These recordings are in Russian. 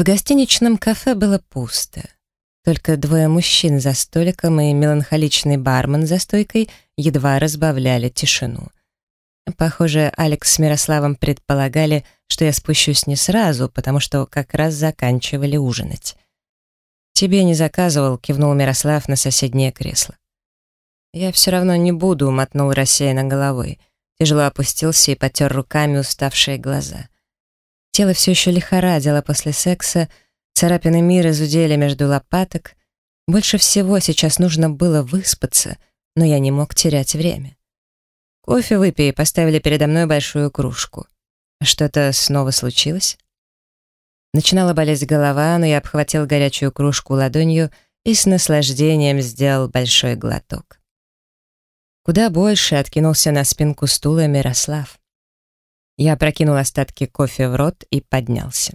В гостиничном кафе было пусто. Только двое мужчин за столиком и меланхоличный бармен за стойкой едва разбавляли тишину. Похоже, Алекс с Мирославом предполагали, что я спущусь не сразу, потому что как раз заканчивали ужинать. «Тебе не заказывал», — кивнул Мирослав на соседнее кресло. «Я все равно не буду», — мотнул рассеянно головой. Тяжело опустился и потер руками уставшие глаза. Тело все еще лихорадило после секса, царапины мира зудели между лопаток. Больше всего сейчас нужно было выспаться, но я не мог терять время. «Кофе выпей», — поставили передо мной большую кружку. Что-то снова случилось? Начинала болеть голова, но я обхватил горячую кружку ладонью и с наслаждением сделал большой глоток. Куда больше откинулся на спинку стула Мирослав. Я прокинул остатки кофе в рот и поднялся.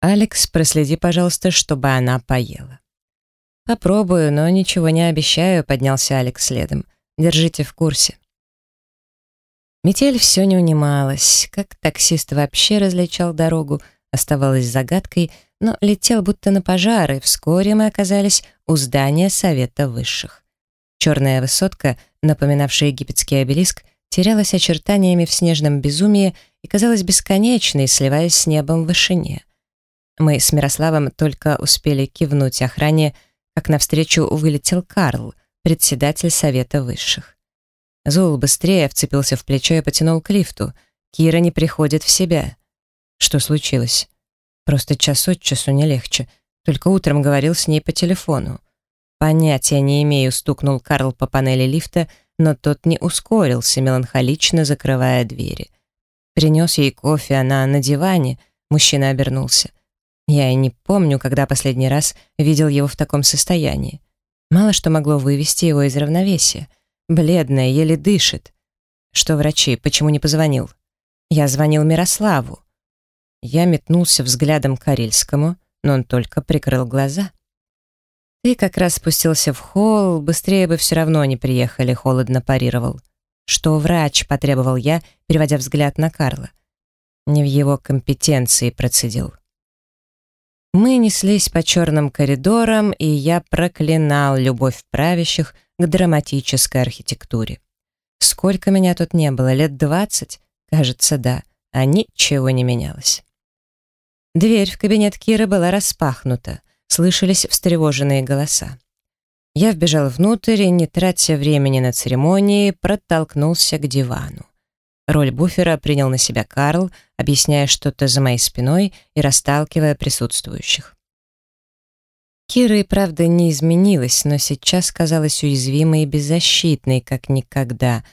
«Алекс, проследи, пожалуйста, чтобы она поела». «Попробую, но ничего не обещаю», — поднялся Алекс следом. «Держите в курсе». Метель все не унималась. Как таксист вообще различал дорогу, оставалось загадкой, но летел будто на пожар, и вскоре мы оказались у здания Совета Высших. Черная высотка, напоминавшая египетский обелиск, терялась очертаниями в снежном безумии и казалась бесконечной, сливаясь с небом в вышине. Мы с Мирославом только успели кивнуть охране, как навстречу вылетел Карл, председатель Совета Высших. Зул быстрее вцепился в плечо и потянул к лифту. Кира не приходит в себя. Что случилось? Просто час от часу не легче. Только утром говорил с ней по телефону. «Понятия не имею», — стукнул Карл по панели лифта, но тот не ускорился, меланхолично закрывая двери. Принес ей кофе, она на диване, мужчина обернулся. Я и не помню, когда последний раз видел его в таком состоянии. Мало что могло вывести его из равновесия. Бледная, еле дышит. Что врачи, почему не позвонил? Я звонил Мирославу. Я метнулся взглядом к Карельскому, но он только прикрыл глаза. «Ты как раз спустился в холл, быстрее бы все равно не приехали», — холодно парировал. «Что врач?» — потребовал я, переводя взгляд на Карла. Не в его компетенции процедил. Мы неслись по черным коридорам, и я проклинал любовь правящих к драматической архитектуре. Сколько меня тут не было, лет двадцать? Кажется, да, а ничего не менялось. Дверь в кабинет Киры была распахнута слышались встревоженные голоса. Я вбежал внутрь и, не тратя времени на церемонии, протолкнулся к дивану. Роль буфера принял на себя Карл, объясняя что-то за моей спиной и расталкивая присутствующих. Кира и правда не изменилась, но сейчас казалась уязвимой и беззащитной, как никогда.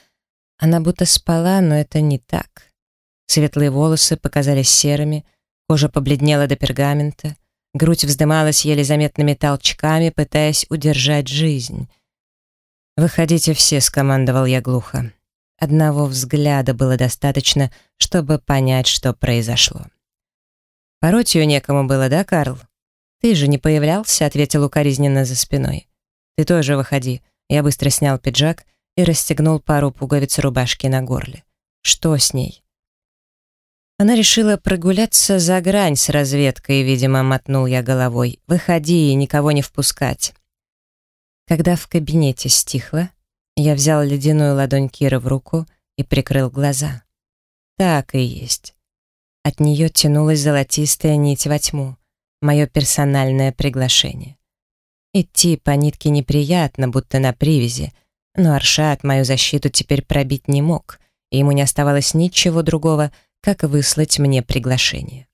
Она будто спала, но это не так. Светлые волосы показались серыми, кожа побледнела до пергамента, Грудь вздымалась еле заметными толчками, пытаясь удержать жизнь. «Выходите все», — скомандовал я глухо. Одного взгляда было достаточно, чтобы понять, что произошло. «Пороть ее некому было, да, Карл?» «Ты же не появлялся», — ответил укоризненно за спиной. «Ты тоже выходи». Я быстро снял пиджак и расстегнул пару пуговиц рубашки на горле. «Что с ней?» Она решила прогуляться за грань с разведкой, видимо, мотнул я головой. «Выходи и никого не впускать». Когда в кабинете стихло, я взял ледяную ладонь Киры в руку и прикрыл глаза. Так и есть. От нее тянулась золотистая нить во тьму, мое персональное приглашение. Идти по нитке неприятно, будто на привязи, но Аршат мою защиту теперь пробить не мог, и ему не оставалось ничего другого, как выслать мне приглашение.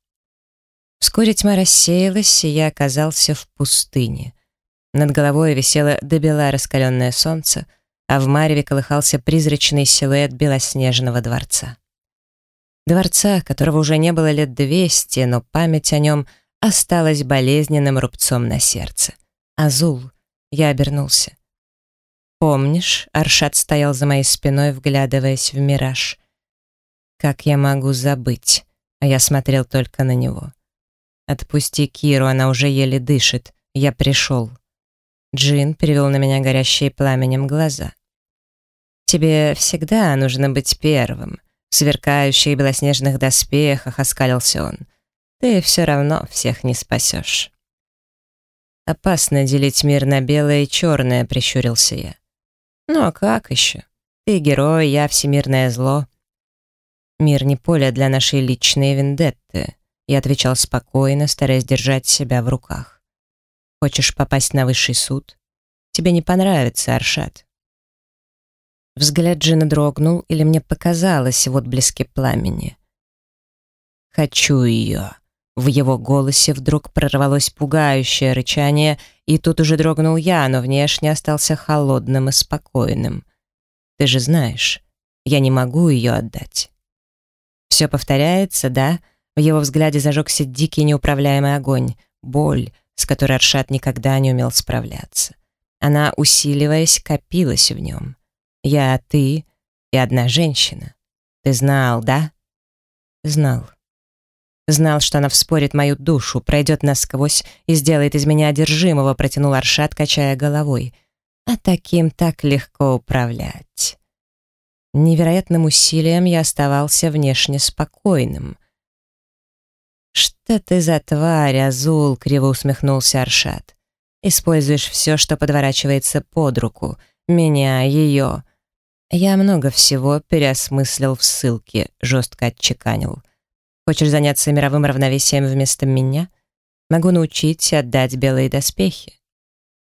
Вскоре тьма рассеялась, и я оказался в пустыне. Над головой висело добела раскаленное солнце, а в мареве колыхался призрачный силуэт белоснежного дворца. Дворца, которого уже не было лет двести, но память о нем осталась болезненным рубцом на сердце. Азул. Я обернулся. «Помнишь?» — Аршат стоял за моей спиной, вглядываясь в мираж. Как я могу забыть? А я смотрел только на него. Отпусти Киру, она уже еле дышит. Я пришел. Джин перевел на меня горящие пламенем глаза. «Тебе всегда нужно быть первым», — в сверкающих белоснежных доспехах оскалился он. ты все равно всех не спасешь. «Опасно делить мир на белое и черное», — прищурился я. «Ну а как еще? Ты герой, я всемирное зло». «Мир не поле для нашей личной вендетты», — я отвечал спокойно, стараясь держать себя в руках. «Хочешь попасть на высший суд? Тебе не понравится, Аршат». Взгляд Джина дрогнул, или мне показалось в отблеске пламени. «Хочу ее», в его голосе вдруг прорвалось пугающее рычание, и тут уже дрогнул я, но внешне остался холодным и спокойным. «Ты же знаешь, я не могу ее отдать». Все повторяется, да? В его взгляде зажегся дикий неуправляемый огонь, боль, с которой Аршат никогда не умел справляться. Она, усиливаясь, копилась в нем. «Я, ты и одна женщина. Ты знал, да?» «Знал». Знал, что она вспорит мою душу, пройдет насквозь и сделает из меня одержимого, протянул Аршат, качая головой. А таким так легко управлять. Невероятным усилием я оставался внешне спокойным. «Что ты за тварь, Азул?» — криво усмехнулся Аршат. «Используешь все, что подворачивается под руку. Меня, ее». Я много всего переосмыслил в ссылке, жестко отчеканил. Хочешь заняться мировым равновесием вместо меня? Могу научить отдать белые доспехи.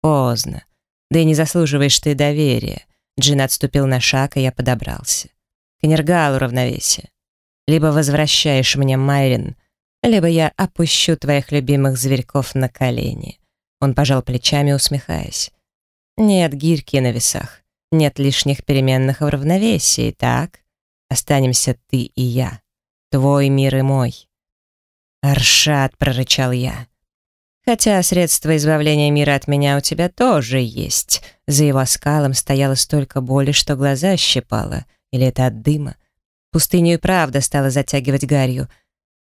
Поздно. Да и не заслуживаешь ты доверия. Джин отступил на шаг, и я подобрался. К Нергалу равновесие. Либо возвращаешь мне Майрин, либо я опущу твоих любимых зверьков на колени. Он пожал плечами, усмехаясь. Нет гирьки на весах, нет лишних переменных в равновесии, так? Останемся ты и я. Твой мир и мой. «Аршат», — прорычал я. «Хотя средства избавления мира от меня у тебя тоже есть». За его скалом стояло столько боли, что глаза щипало. Или это от дыма? Пустыню и правда стала затягивать гарью.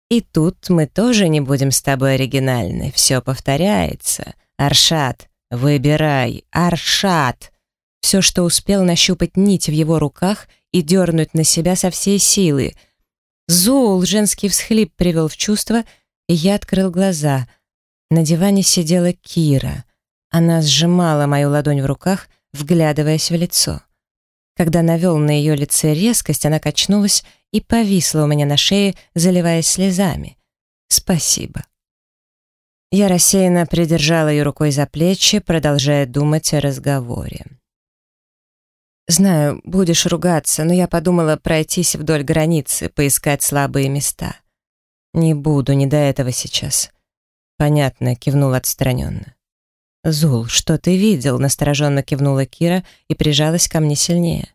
И тут мы тоже не будем с тобой оригинальны. Все повторяется. Аршат, выбирай. Аршат. Все, что успел нащупать нить в его руках и дернуть на себя со всей силы — Зул женский всхлип привел в чувство, и я открыл глаза. На диване сидела Кира. Она сжимала мою ладонь в руках, вглядываясь в лицо. Когда навел на ее лице резкость, она качнулась и повисла у меня на шее, заливаясь слезами. «Спасибо». Я рассеянно придержала ее рукой за плечи, продолжая думать о разговоре. Знаю, будешь ругаться, но я подумала пройтись вдоль границы, поискать слабые места. Не буду, не до этого сейчас. Понятно, кивнул отстраненно. Зул, что ты видел? Настороженно кивнула Кира и прижалась ко мне сильнее.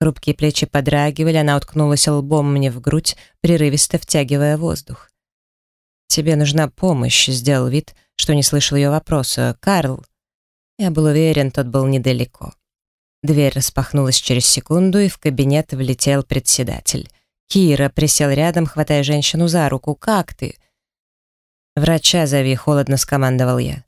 Хрупкие плечи подрагивали, она уткнулась лбом мне в грудь, прерывисто втягивая воздух. «Тебе нужна помощь», — сделал вид, что не слышал ее вопроса. «Карл?» Я был уверен, тот был недалеко. Дверь распахнулась через секунду, и в кабинет влетел председатель. Кира присел рядом, хватая женщину за руку. «Как ты?» «Врача зови», — холодно скомандовал я.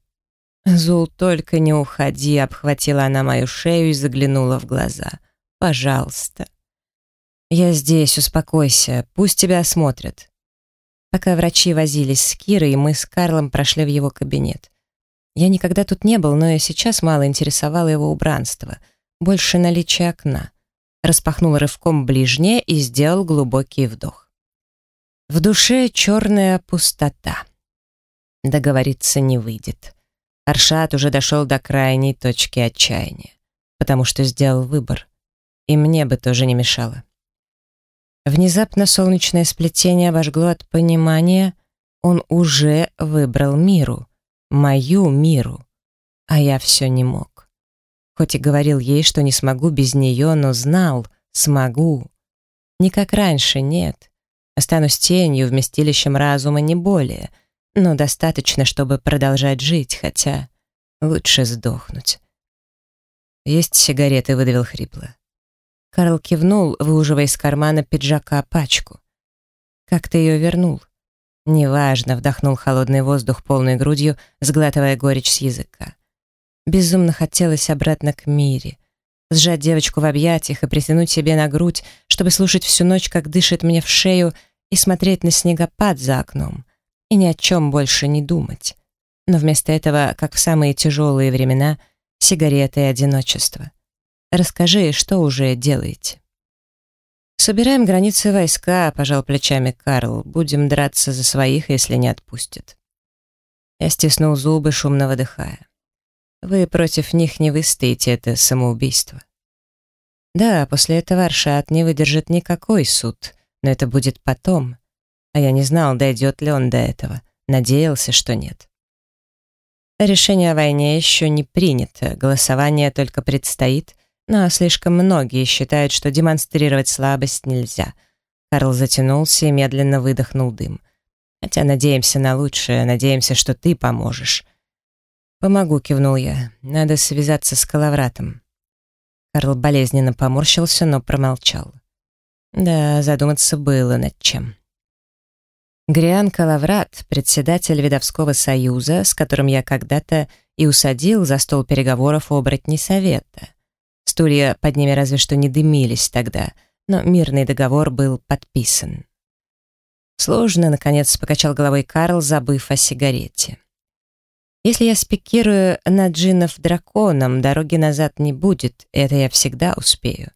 «Зул, только не уходи», — обхватила она мою шею и заглянула в глаза. «Пожалуйста». «Я здесь, успокойся, пусть тебя осмотрят». Пока врачи возились с Кирой, мы с Карлом прошли в его кабинет. Я никогда тут не был, но и сейчас мало интересовало его убранство — больше наличия окна. Распахнул рывком ближнее и сделал глубокий вдох. В душе черная пустота. Договориться не выйдет. Аршат уже дошел до крайней точки отчаяния, потому что сделал выбор. И мне бы тоже не мешало. Внезапно солнечное сплетение обожгло от понимания, он уже выбрал миру, мою миру, а я все не мог. Хоть и говорил ей, что не смогу без нее, но знал, смогу. Не как раньше, нет. Останусь тенью, вместилищем разума не более, но достаточно, чтобы продолжать жить, хотя лучше сдохнуть. «Есть сигареты», — выдавил хрипло. Карл кивнул, выуживая из кармана пиджака пачку. «Как ты ее вернул?» «Неважно», — вдохнул холодный воздух полной грудью, сглатывая горечь с языка. Безумно хотелось обратно к Мире. Сжать девочку в объятиях и притянуть себе на грудь, чтобы слушать всю ночь, как дышит мне в шею, и смотреть на снегопад за окном. И ни о чем больше не думать. Но вместо этого, как в самые тяжелые времена, сигареты и одиночество. Расскажи, что уже делаете? «Собираем границы войска», — пожал плечами Карл. «Будем драться за своих, если не отпустят». Я стиснул зубы, шумно выдыхая. «Вы против них не выстоите, это самоубийство». «Да, после этого Аршат не выдержит никакой суд, но это будет потом. А я не знал, дойдет ли он до этого. Надеялся, что нет». Решение о войне еще не принято, голосование только предстоит, но слишком многие считают, что демонстрировать слабость нельзя. Карл затянулся и медленно выдохнул дым. Хотя надеемся на лучшее, надеемся, что ты поможешь. «Помогу», — кивнул я. «Надо связаться с Калавратом». Карл болезненно поморщился, но промолчал. Да, задуматься было над чем. Гриан Калаврат, председатель Видовского союза, с которым я когда-то и усадил за стол переговоров оборотней совета. Стулья под ними разве что не дымились тогда, но мирный договор был подписан. Сложно, наконец, покачал головой Карл, забыв о сигарете. Если я спикирую на джинов драконом, дороги назад не будет, это я всегда успею.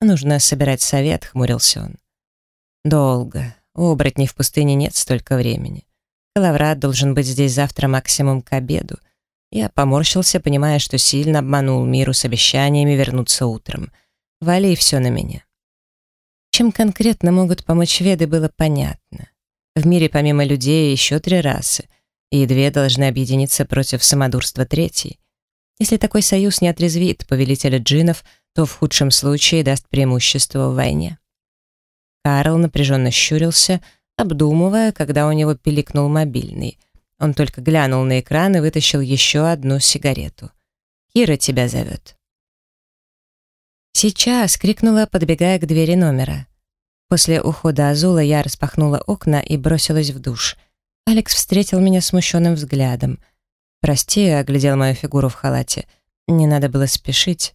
Нужно собирать совет, хмурился он. Долго, оборотней в пустыне нет столько времени. Калаврат должен быть здесь завтра максимум к обеду. Я поморщился, понимая, что сильно обманул миру с обещаниями вернуться утром. Вали все на меня. Чем конкретно могут помочь веды, было понятно. В мире помимо людей еще три расы, и две должны объединиться против самодурства третьей. Если такой союз не отрезвит повелителя джинов, то в худшем случае даст преимущество в войне. Карл напряженно щурился, обдумывая, когда у него пиликнул мобильный. Он только глянул на экран и вытащил еще одну сигарету. «Кира тебя зовет». «Сейчас!» — крикнула, подбегая к двери номера. После ухода Азула я распахнула окна и бросилась в душ. Алекс встретил меня смущенным взглядом. «Прости», — оглядел мою фигуру в халате. «Не надо было спешить».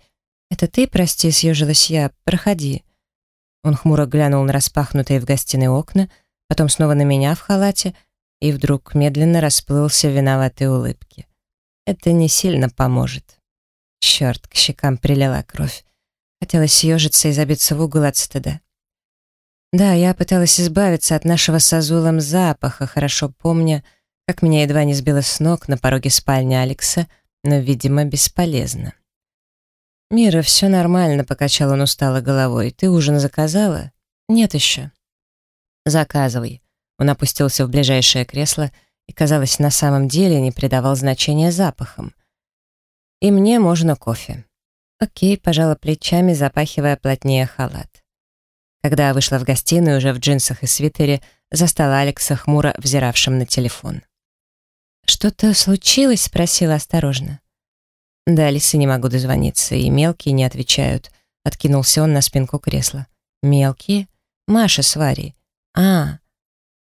«Это ты, прости», — съежилась я. «Проходи». Он хмуро глянул на распахнутые в гостиной окна, потом снова на меня в халате и вдруг медленно расплылся в виноватой улыбке. Это не сильно поможет. Черт, к щекам прилила кровь. Хотелось съежиться и забиться в угол от стыда. Да, я пыталась избавиться от нашего с Азулом запаха, хорошо помня, как меня едва не сбило с ног на пороге спальни Алекса, но, видимо, бесполезно. «Мира, все нормально», — покачал он устало головой. «Ты ужин заказала?» «Нет еще». «Заказывай». Он опустился в ближайшее кресло и, казалось, на самом деле не придавал значения запахам. «И мне можно кофе». «Окей», — пожала плечами, запахивая плотнее халат. Когда вышла в гостиную, уже в джинсах и свитере, застала Алекса хмуро взиравшим на телефон. «Что-то случилось?» — спросила осторожно. До Алисы не могу дозвониться, и мелкие не отвечают. Откинулся он на спинку кресла. Мелкие? Маша с Варей. А,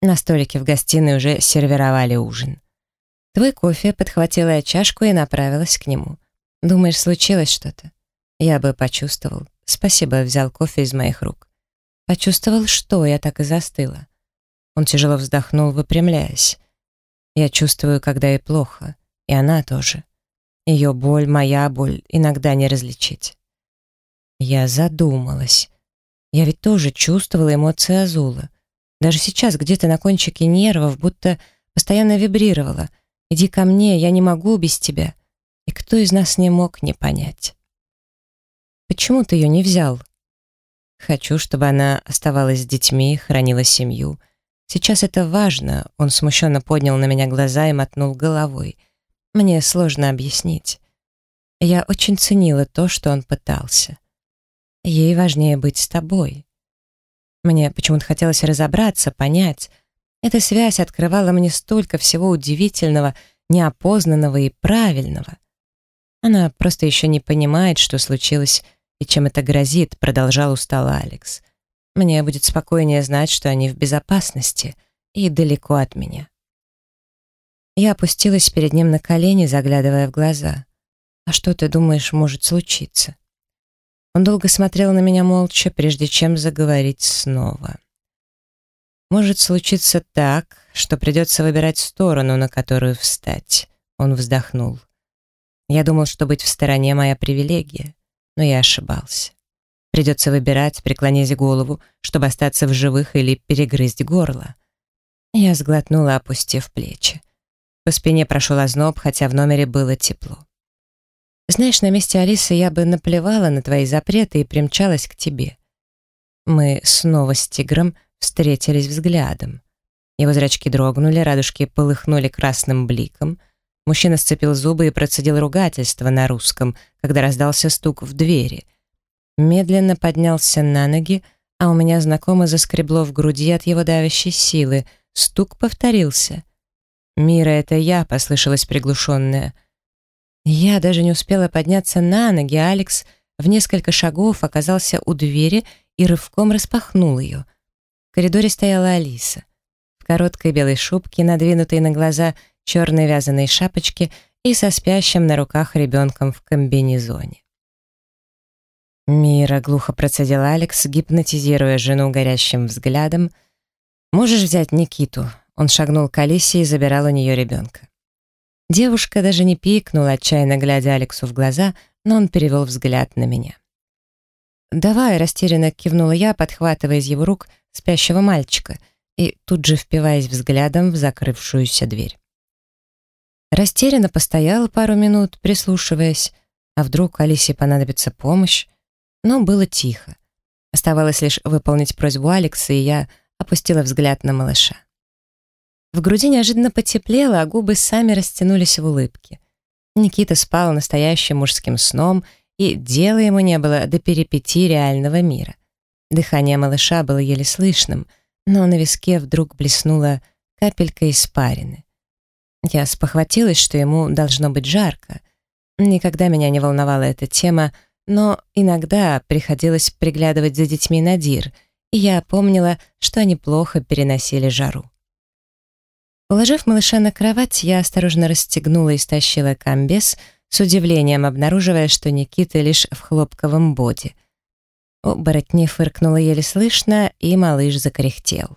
на столике в гостиной уже сервировали ужин. Твой кофе подхватила я чашку и направилась к нему. Думаешь, случилось что-то? Я бы почувствовал. Спасибо, взял кофе из моих рук. Почувствовал, что я так и застыла. Он тяжело вздохнул, выпрямляясь. Я чувствую, когда ей плохо, и она тоже. Ее боль, моя боль, иногда не различить. Я задумалась. Я ведь тоже чувствовала эмоции Азула. Даже сейчас где-то на кончике нервов будто постоянно вибрировала. «Иди ко мне, я не могу без тебя». И кто из нас не мог не понять? «Почему ты ее не взял?» «Хочу, чтобы она оставалась с детьми, хранила семью. Сейчас это важно». Он смущенно поднял на меня глаза и мотнул головой. Мне сложно объяснить. Я очень ценила то, что он пытался. Ей важнее быть с тобой. Мне почему-то хотелось разобраться, понять. Эта связь открывала мне столько всего удивительного, неопознанного и правильного. Она просто еще не понимает, что случилось и чем это грозит, продолжал устало Алекс. Мне будет спокойнее знать, что они в безопасности и далеко от меня. Я опустилась перед ним на колени, заглядывая в глаза. «А что ты думаешь может случиться?» Он долго смотрел на меня молча, прежде чем заговорить снова. Может случиться так, что придется выбирать сторону, на которую встать. Он вздохнул. Я думал, что быть в стороне — моя привилегия, но я ошибался. Придется выбирать, преклонить голову, чтобы остаться в живых или перегрызть горло. Я сглотнула, опустив плечи. По спине прошел озноб, хотя в номере было тепло. Знаешь, на месте Алисы я бы наплевала на твои запреты и примчалась к тебе. Мы снова с тигром встретились взглядом. Его зрачки дрогнули, радужки полыхнули красным бликом. Мужчина сцепил зубы и процедил ругательство на русском, когда раздался стук в двери. Медленно поднялся на ноги, а у меня знакомо заскребло в груди от его давящей силы. Стук повторился. «Мира, это я», — послышалось приглушенное. Я даже не успела подняться на ноги, Алекс в несколько шагов оказался у двери и рывком распахнул ее. В коридоре стояла Алиса. В короткой белой шубке, надвинутой на глаза черной вязаной шапочке и со спящим на руках ребенком в комбинезоне. «Мира», — глухо процедил Алекс, гипнотизируя жену горящим взглядом. «Можешь взять Никиту?» Он шагнул к Алисе и забирал у нее ребенка. Девушка даже не пикнула, отчаянно глядя Алексу в глаза, но он перевел взгляд на меня. «Давай», — растерянно кивнула я, подхватывая из его рук спящего мальчика и тут же впиваясь взглядом в закрывшуюся дверь. Растерянно постояла пару минут, прислушиваясь, а вдруг Алисе понадобится помощь, но было тихо. Оставалось лишь выполнить просьбу Алекса, и я опустила взгляд на малыша. В груди неожиданно потеплело, а губы сами растянулись в улыбке. Никита спал настоящим мужским сном, и дела ему не было до перипетий реального мира. Дыхание малыша было еле слышным, но на виске вдруг блеснула капелька испарины. Я спохватилась, что ему должно быть жарко. Никогда меня не волновала эта тема, но иногда приходилось приглядывать за детьми Надир, и я помнила, что они плохо переносили жару. Уложив малыша на кровать, я осторожно расстегнула и стащила комбез, с удивлением обнаруживая, что Никита лишь в хлопковом боди. Оборотни фыркнула еле слышно, и малыш закряхтел.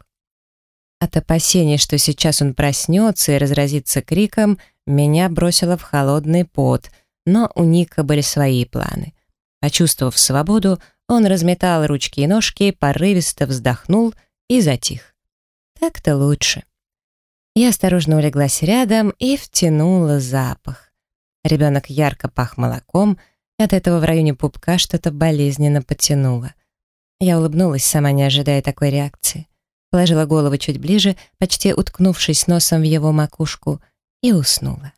От опасения, что сейчас он проснется и разразится криком, меня бросило в холодный пот, но у Ника были свои планы. Почувствовав свободу, он разметал ручки и ножки, порывисто вздохнул и затих. Так-то лучше. Я осторожно улеглась рядом и втянула запах. Ребенок ярко пах молоком, и от этого в районе пупка что-то болезненно потянуло. Я улыбнулась, сама не ожидая такой реакции. Положила голову чуть ближе, почти уткнувшись носом в его макушку, и уснула.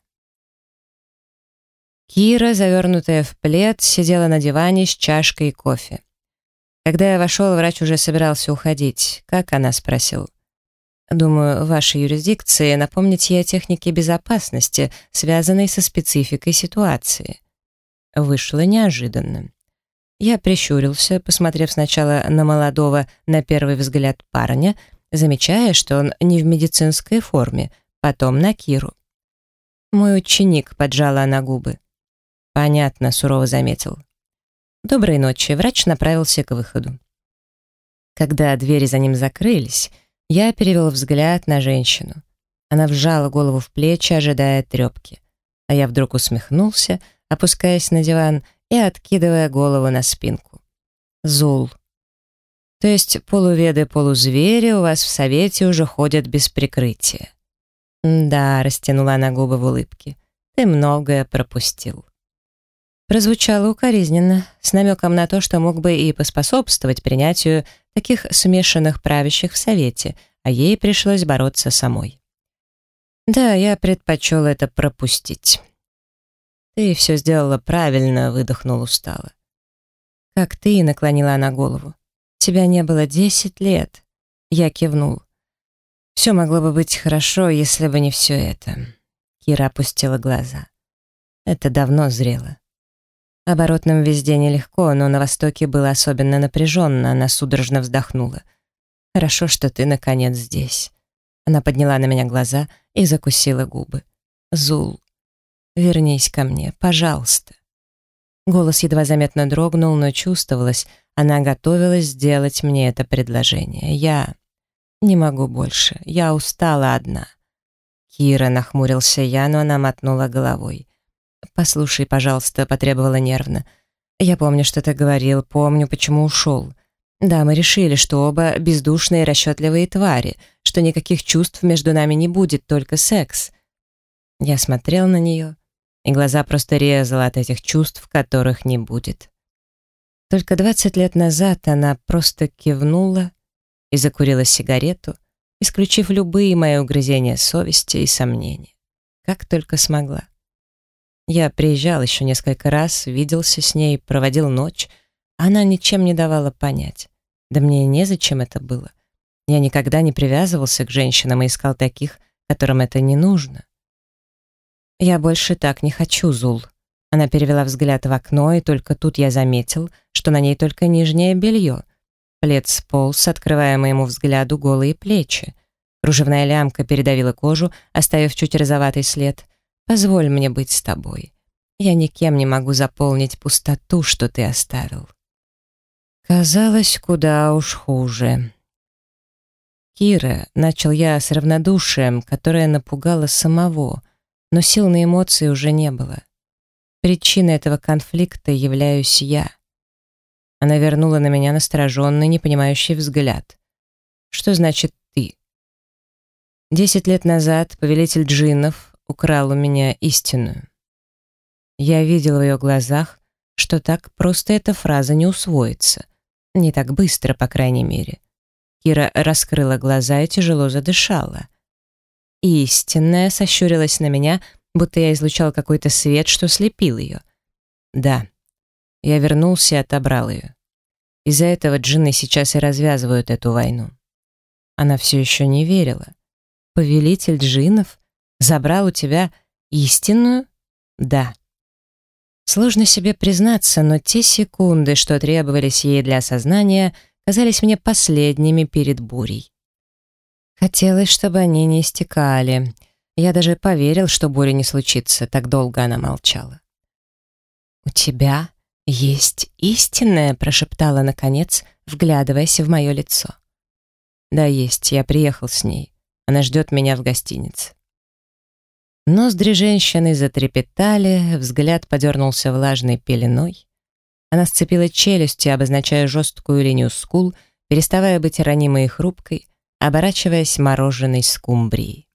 Кира, завернутая в плед, сидела на диване с чашкой кофе. Когда я вошел, врач уже собирался уходить. «Как она?» — спросил. Думаю, вашей юрисдикции напомнить ей о технике безопасности, связанной со спецификой ситуации. Вышло неожиданно. Я прищурился, посмотрев сначала на молодого, на первый взгляд парня, замечая, что он не в медицинской форме, потом на Киру. Мой ученик поджала она губы. «Понятно», — сурово заметил. «Доброй ночи», — врач направился к выходу. Когда двери за ним закрылись, я перевел взгляд на женщину. Она вжала голову в плечи, ожидая трепки. А я вдруг усмехнулся, опускаясь на диван и откидывая голову на спинку. Зул. То есть полуведы, полузвери у вас в совете уже ходят без прикрытия. Да, растянула она губы в улыбке. Ты многое пропустил. Прозвучало укоризненно, с намеком на то, что мог бы и поспособствовать принятию таких смешанных правящих в Совете, а ей пришлось бороться самой. Да, я предпочел это пропустить. Ты все сделала правильно, выдохнул устало. Как ты, наклонила она голову. Тебя не было десять лет. Я кивнул. Все могло бы быть хорошо, если бы не все это. Кира опустила глаза. Это давно зрело. Оборотным везде нелегко, но на Востоке было особенно напряженно, она судорожно вздохнула. «Хорошо, что ты, наконец, здесь». Она подняла на меня глаза и закусила губы. «Зул, вернись ко мне, пожалуйста». Голос едва заметно дрогнул, но чувствовалось, она готовилась сделать мне это предложение. Я... «Не могу больше. Я устала одна». «Кира», — нахмурился я, но она мотнула головой. «Послушай, пожалуйста», — потребовала нервно. «Я помню, что ты говорил, помню, почему ушел. Да, мы решили, что оба бездушные расчетливые твари, что никаких чувств между нами не будет, только секс». Я смотрел на нее, и глаза просто резала от этих чувств, которых не будет. Только двадцать лет назад она просто кивнула и закурила сигарету, исключив любые мои угрызения совести и сомнения, как только смогла. Я приезжал еще несколько раз, виделся с ней, проводил ночь, она ничем не давала понять. Да мне незачем это было. Я никогда не привязывался к женщинам и искал таких, которым это не нужно. «Я больше так не хочу, Зул». Она перевела взгляд в окно, и только тут я заметил, что на ней только нижнее белье. Плед сполз, открывая моему взгляду голые плечи. Кружевная лямка передавила кожу, оставив чуть розоватый след. Позволь мне быть с тобой. Я никем не могу заполнить пустоту, что ты оставил. Казалось, куда уж хуже. Кира, начал я с равнодушием, которое напугало самого, но сил на эмоции уже не было. Причиной этого конфликта являюсь я. Она вернула на меня настороженный, непонимающий взгляд. Что значит «ты»? Десять лет назад повелитель джиннов украл у меня истинную. Я видел в ее глазах, что так просто эта фраза не усвоится. Не так быстро, по крайней мере. Кира раскрыла глаза и тяжело задышала. Истинная сощурилась на меня, будто я излучал какой-то свет, что слепил ее. Да, я вернулся и отобрал ее. Из-за этого джинны сейчас и развязывают эту войну. Она все еще не верила. Повелитель джиннов Забрал у тебя истинную? Да. Сложно себе признаться, но те секунды, что требовались ей для осознания, казались мне последними перед бурей. Хотелось, чтобы они не истекали. Я даже поверил, что буря не случится, так долго она молчала. «У тебя есть истинное», — прошептала наконец, вглядываясь в мое лицо. «Да, есть, я приехал с ней. Она ждет меня в гостинице». Ноздри женщины затрепетали, взгляд подернулся влажной пеленой. Она сцепила челюсти, обозначая жесткую линию скул, переставая быть ранимой и хрупкой, оборачиваясь мороженой скумбрией.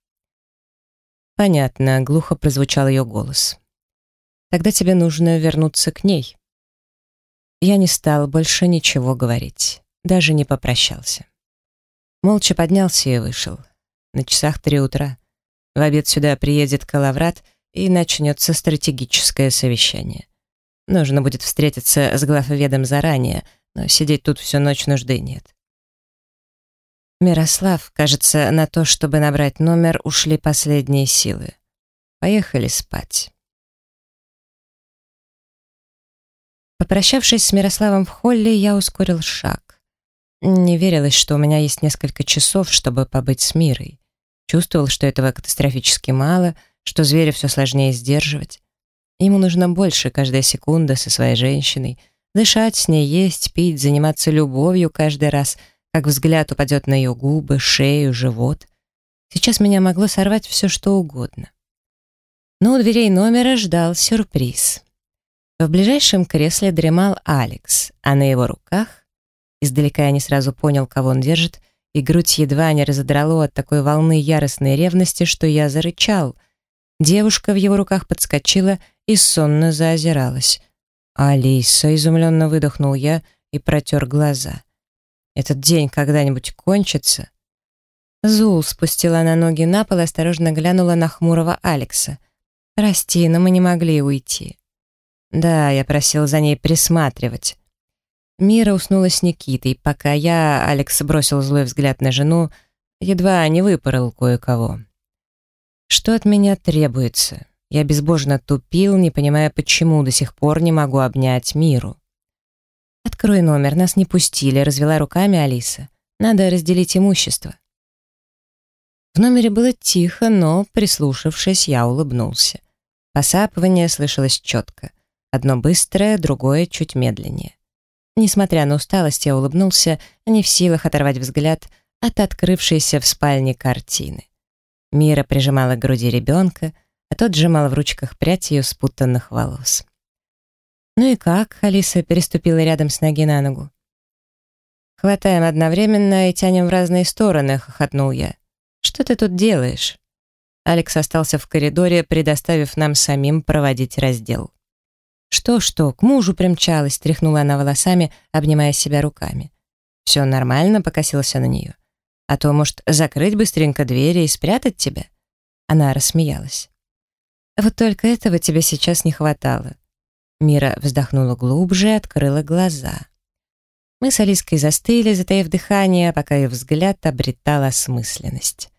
«Понятно», — глухо прозвучал ее голос. «Тогда тебе нужно вернуться к ней». Я не стал больше ничего говорить, даже не попрощался. Молча поднялся и вышел. На часах три утра. В обед сюда приедет Калаврат, и начнется стратегическое совещание. Нужно будет встретиться с главведом заранее, но сидеть тут всю ночь нужды нет. Мирослав, кажется, на то, чтобы набрать номер, ушли последние силы. Поехали спать. Попрощавшись с Мирославом в холле, я ускорил шаг. Не верилось, что у меня есть несколько часов, чтобы побыть с Мирой. Чувствовал, что этого катастрофически мало, что зверя все сложнее сдерживать. Ему нужно больше каждая секунда со своей женщиной, дышать с ней, есть, пить, заниматься любовью каждый раз, как взгляд упадет на ее губы, шею, живот. Сейчас меня могло сорвать все, что угодно. Но у дверей номера ждал сюрприз. В ближайшем кресле дремал Алекс, а на его руках, издалека я не сразу понял, кого он держит, и грудь едва не разодрало от такой волны яростной ревности, что я зарычал. Девушка в его руках подскочила и сонно заозиралась. «Алиса!» — изумленно выдохнул я и протер глаза. «Этот день когда-нибудь кончится?» Зул спустила на ноги на пол и осторожно глянула на хмурого Алекса. «Прости, но мы не могли уйти». «Да, я просил за ней присматривать». Мира уснула с Никитой, пока я, Алекс бросил злой взгляд на жену, едва не выпорол кое-кого. Что от меня требуется? Я безбожно тупил, не понимая, почему до сих пор не могу обнять Миру. «Открой номер, нас не пустили», — развела руками Алиса. «Надо разделить имущество». В номере было тихо, но, прислушавшись, я улыбнулся. Посапывание слышалось четко. Одно быстрое, другое чуть медленнее. Несмотря на усталость, я улыбнулся, не в силах оторвать взгляд от открывшейся в спальне картины. Мира прижимала к груди ребенка, а тот сжимал в ручках прядь ее спутанных волос. «Ну и как?» — Алиса переступила рядом с ноги на ногу. «Хватаем одновременно и тянем в разные стороны», — хохотнул я. «Что ты тут делаешь?» Алекс остался в коридоре, предоставив нам самим проводить раздел. «Что-что, к мужу примчалась», — тряхнула она волосами, обнимая себя руками. «Все нормально», — покосился на нее. «А то, может, закрыть быстренько двери и спрятать тебя?» Она рассмеялась. «Вот только этого тебе сейчас не хватало». Мира вздохнула глубже и открыла глаза. Мы с Алиской застыли, затаив дыхание, пока ее взгляд обретал осмысленность.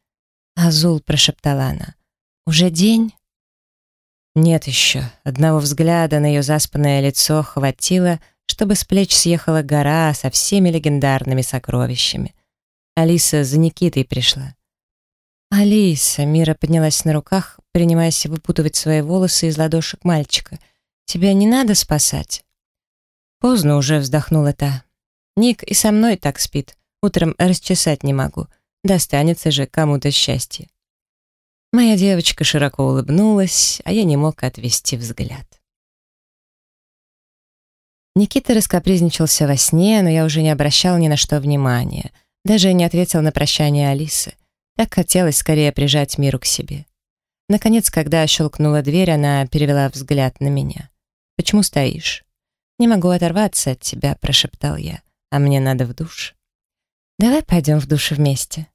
«Азул», — прошептала она, — «уже день?» Нет еще. Одного взгляда на ее заспанное лицо хватило, чтобы с плеч съехала гора со всеми легендарными сокровищами. Алиса за Никитой пришла. «Алиса!» — Мира поднялась на руках, принимаясь выпутывать свои волосы из ладошек мальчика. «Тебя не надо спасать?» Поздно уже вздохнула та. «Ник и со мной так спит. Утром расчесать не могу. Достанется же кому-то счастье». Моя девочка широко улыбнулась, а я не мог отвести взгляд. Никита раскопризничался во сне, но я уже не обращал ни на что внимания. Даже не ответил на прощание Алисы. Так хотелось скорее прижать миру к себе. Наконец, когда щелкнула дверь, она перевела взгляд на меня. «Почему стоишь?» «Не могу оторваться от тебя», — прошептал я. «А мне надо в душ». «Давай пойдем в душ вместе.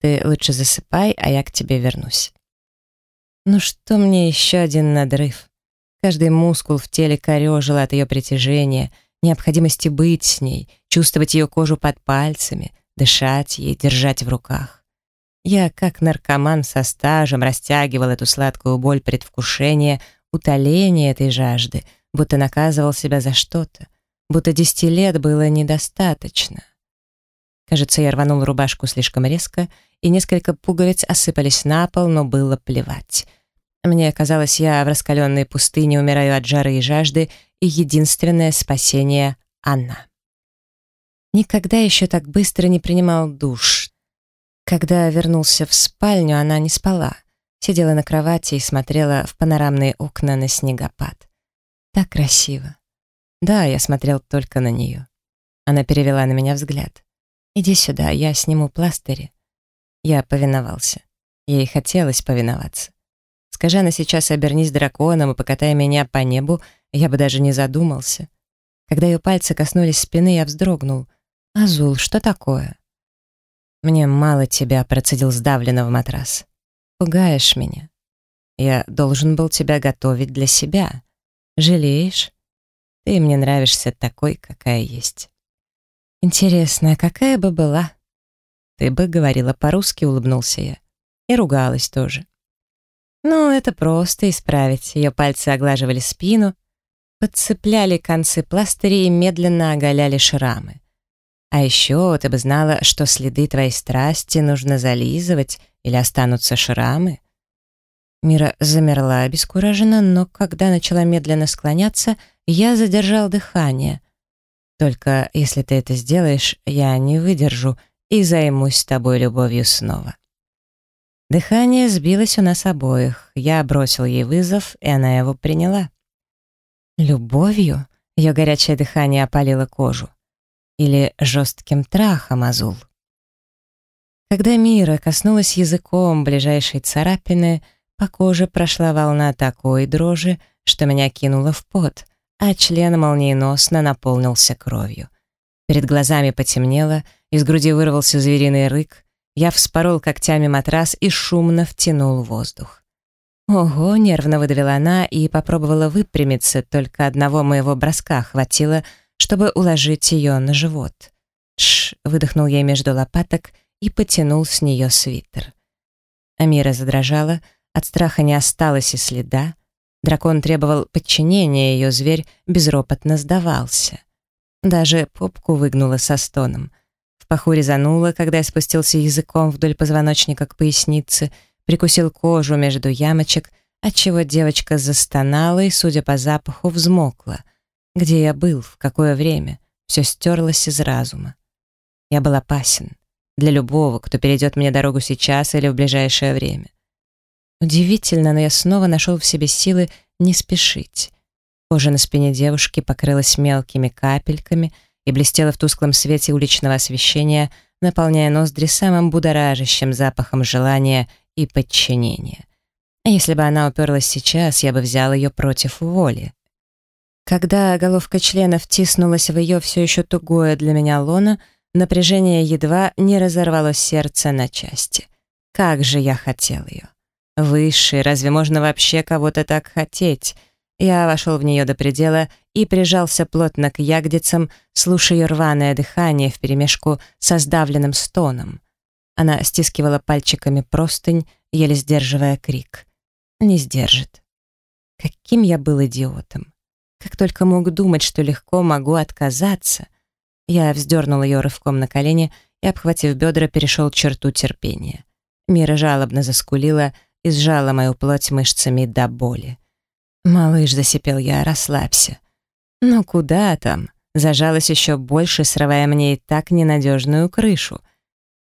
Ты лучше засыпай, а я к тебе вернусь». Ну что мне еще один надрыв? Каждый мускул в теле корежил от ее притяжения, необходимости быть с ней, чувствовать ее кожу под пальцами, дышать ей, держать в руках. Я, как наркоман со стажем, растягивал эту сладкую боль предвкушения, утоления этой жажды, будто наказывал себя за что-то, будто десяти лет было недостаточно. Кажется, я рванул рубашку слишком резко, и несколько пуговиц осыпались на пол, но было плевать. Мне казалось, я в раскаленной пустыне умираю от жары и жажды, и единственное спасение — она. Никогда еще так быстро не принимал душ. Когда вернулся в спальню, она не спала. Сидела на кровати и смотрела в панорамные окна на снегопад. Так красиво. Да, я смотрел только на нее. Она перевела на меня взгляд. «Иди сюда, я сниму пластыри». Я повиновался. Ей хотелось повиноваться. Скажи она сейчас «обернись драконом и покатай меня по небу», я бы даже не задумался. Когда ее пальцы коснулись спины, я вздрогнул. «Азул, что такое?» «Мне мало тебя», — процедил сдавленно в матрас. «Пугаешь меня. Я должен был тебя готовить для себя. Жалеешь? Ты мне нравишься такой, какая есть». Интересно, какая бы была? Ты бы говорила по-русски, улыбнулся я. И ругалась тоже. Ну, это просто исправить. Ее пальцы оглаживали спину, подцепляли концы пластырей и медленно оголяли шрамы. А еще ты бы знала, что следы твоей страсти нужно зализывать или останутся шрамы. Мира замерла обескураженно, но когда начала медленно склоняться, я задержал дыхание — только если ты это сделаешь, я не выдержу и займусь с тобой любовью снова. Дыхание сбилось у нас обоих. Я бросил ей вызов, и она его приняла. Любовью? Ее горячее дыхание опалило кожу. Или жестким трахом, Азул? Когда Мира коснулась языком ближайшей царапины, по коже прошла волна такой дрожи, что меня кинуло в пот а член молниеносно наполнился кровью. Перед глазами потемнело, из груди вырвался звериный рык, я вспорол когтями матрас и шумно втянул воздух. «Ого!» — нервно выдавила она и попробовала выпрямиться, только одного моего броска хватило, чтобы уложить ее на живот. «Тш!» — выдохнул ей между лопаток и потянул с нее свитер. Амира задрожала, от страха не осталось и следа, Дракон требовал подчинения, ее зверь безропотно сдавался. Даже попку выгнула со стоном. Паху резануло, когда я спустился языком вдоль позвоночника к пояснице, прикусил кожу между ямочек, отчего девочка застонала и, судя по запаху, взмокла. Где я был, в какое время, все стерлось из разума. Я был опасен. для любого, кто перейдет мне дорогу сейчас или в ближайшее время. Удивительно, но я снова нашел в себе силы не спешить. Кожа на спине девушки покрылась мелкими капельками и блестела в тусклом свете уличного освещения, наполняя ноздри самым будоражащим запахом желания и подчинения. А если бы она уперлась сейчас, я бы взял ее против воли. Когда головка члена втиснулась в ее все еще тугое для меня лоно, напряжение едва не разорвало сердце на части. Как же я хотел ее. Высший, разве можно вообще кого-то так хотеть? Я вошел в нее до предела и прижался плотно к ягодицам, слушая рваное дыхание вперемешку со сдавленным стоном. Она стискивала пальчиками простынь, еле сдерживая крик. Не сдержит. Каким я был идиотом. Как только мог думать, что легко могу отказаться. Я вздернул ее рывком на колени и, обхватив бедра, перешел черту терпения. Мира жалобно заскулила и сжала мою плоть мышцами до боли. «Малыш», — засипел я, — «расслабься». «Ну куда там?» Зажалась еще больше, срывая мне и так ненадежную крышу.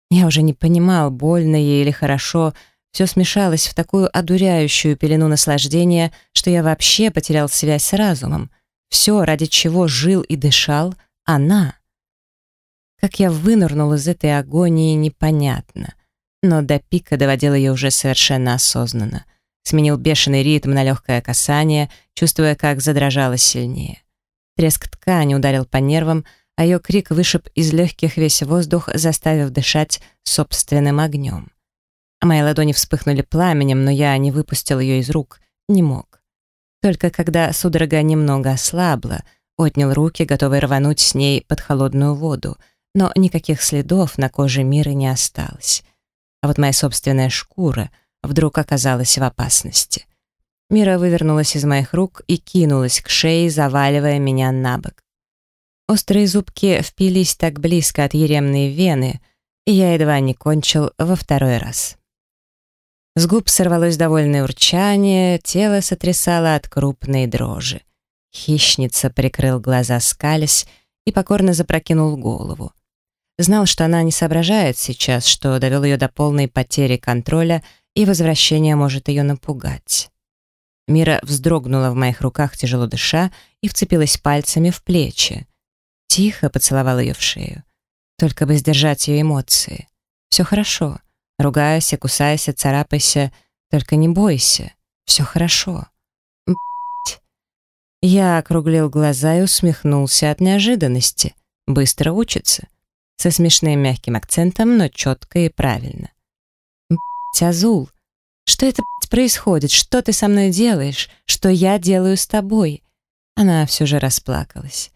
Я уже не понимал, больно ей или хорошо, все смешалось в такую одуряющую пелену наслаждения, что я вообще потерял связь с разумом. Все, ради чего жил и дышал, она. Как я вынырнул из этой агонии, непонятно. Но до пика доводил ее уже совершенно осознанно. Сменил бешеный ритм на легкое касание, чувствуя, как задрожало сильнее. Треск ткани ударил по нервам, а ее крик вышиб из легких весь воздух, заставив дышать собственным огнем. А мои ладони вспыхнули пламенем, но я не выпустил ее из рук, не мог. Только когда судорога немного ослабла, отнял руки, готовый рвануть с ней под холодную воду, но никаких следов на коже мира не осталось. А вот моя собственная шкура вдруг оказалась в опасности. Мира вывернулась из моих рук и кинулась к шее, заваливая меня на бок. Острые зубки впились так близко от еремной вены, и я едва не кончил во второй раз. С губ сорвалось довольное урчание, тело сотрясало от крупной дрожи. Хищница прикрыл глаза скалясь и покорно запрокинул голову. Знал, что она не соображает сейчас, что довел ее до полной потери контроля, и возвращение может ее напугать. Мира вздрогнула в моих руках, тяжело дыша, и вцепилась пальцами в плечи. Тихо поцеловал ее в шею. Только бы сдержать ее эмоции. Все хорошо. Ругайся, кусайся, царапайся, только не бойся. Все хорошо. Б***ь. Я округлил глаза и усмехнулся от неожиданности. Быстро учится. Со смешным мягким акцентом, но четко и правильно. Б***ь, Азул, что это происходит? Что ты со мной делаешь? Что я делаю с тобой? Она все же расплакалась.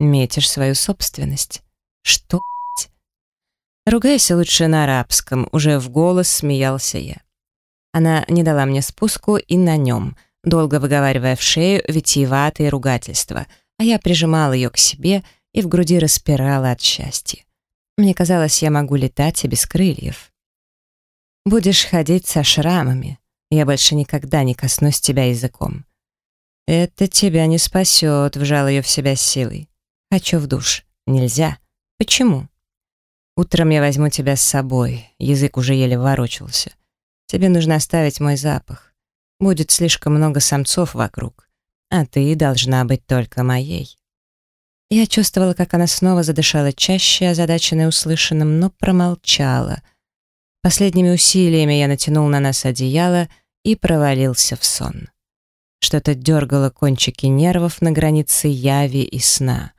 Метишь свою собственность. Что? «Ругайся лучше на арабском», — уже в голос смеялся я. Она не дала мне спуску и на нем, долго выговаривая в шею витиеватые ругательства, а я прижимала ее к себе и в груди распирала от счастья. Мне казалось, я могу летать и без крыльев. «Будешь ходить со шрамами. Я больше никогда не коснусь тебя языком». «Это тебя не спасет», — вжал ее в себя силой. «Хочу в душ. Нельзя. Почему?» Утром я возьму тебя с собой. Язык уже еле ворочался. Тебе нужно оставить мой запах. Будет слишком много самцов вокруг, а ты должна быть только моей. Я чувствовала, как она снова задышала чаще, озадаченная услышанным, но промолчала. Последними усилиями я натянул на нас одеяло и провалился в сон. Что-то дергало кончики нервов на границе яви и сна.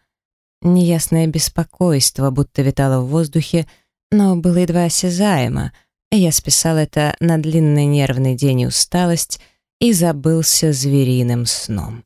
Неясное беспокойство будто витало в воздухе, но было едва осязаемо, и я списал это на длинный нервный день и усталость и забылся звериным сном.